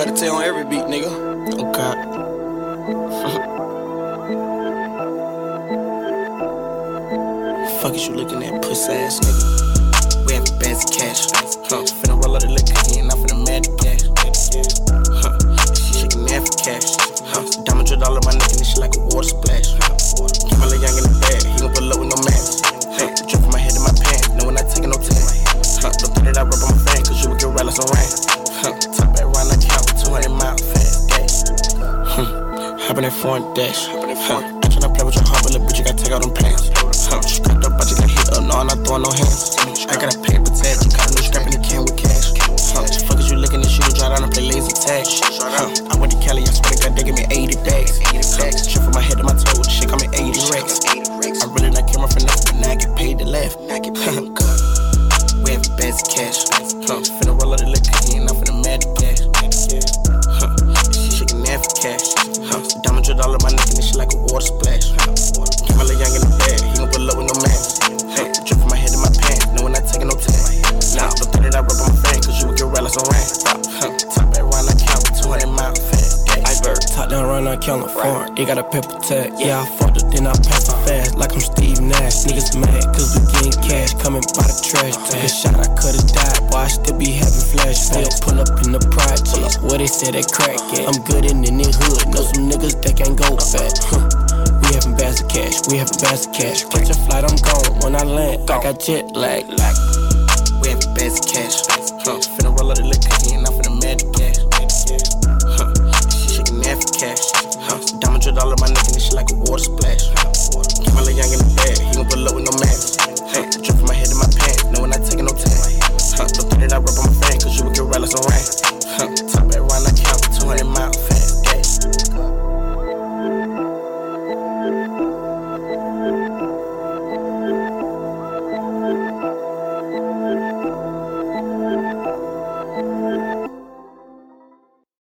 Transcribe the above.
cut a tail on every beat, nigga. Oh God. Fuck is you looking at, pussy ass nigga? We having bags of cash. Huh. Finna roll out the liquor, he ain't finna mad the gas. Huh. She shaking that for cash. Huh. Diamond drip all over my neck and this shit like a water splash. Keep my little young in the bag, he gon' pull up with no mask. Huh. Drip from my head to my pants, no one not taking no tan. Huh. Don't think that I rub on my fan, cause you would get like some rain. Huh. Hop in that foreign dash. Huh. I tryna play with your heart, but little bitch, you gotta take out them pants. Huh. Scrapped up, I just got hit up, no, I'm not throwing no hands. I got a paper tag, you got a new scrap in the can with cash. Huh. Fuck is you looking at shit, dry down and play lazy tag. Huh. I went to Cali, I swear to God, they give me 80 days. 80 days. Shit from my head to my toe, shit call me 80 racks. I really not care my for nothing, but now I get paid to laugh. Now I get paid. We have bags of cash. Diamond drip all over my neck and shit like a water splash. Little young in the bag, he gon' pull up with no mask. Huh. Drip from my head to my pants, no one not taking no tan. Nah, don't think that I rub on my fan, cause you would get like some rain. Top back round like count, 200 mile fast. Iceberg. Top down, run on California. foreign. It got a paper tag. Yeah, I fucked it, then I passed it fast. Like I'm Steve Nash. Niggas mad, cause we getting cash. Coming by the trash. Took a shot, I could've died. Boy, I still be having flashbacks. Pull up what they said that crack at. I'm good in the hood. Know some niggas that can't go fat. we having bags of cash. We having bags of cash. Catch a flight, I'm gone. When I land, I got jet lag. Like, we having bags of cash. Huh. Finna roll out the liquor and I'm finna mad cash. Huh. She shaking half cash. Huh. Diamond drill all of my neck and this like a water splash. Keep my little young in the bag. He gon' pull up with no mask. Huh. Drip from my head to my pants. No, when I taking no time. Huh. Don't think that I rub on my fan, cause you would get reckless on rain. Huh.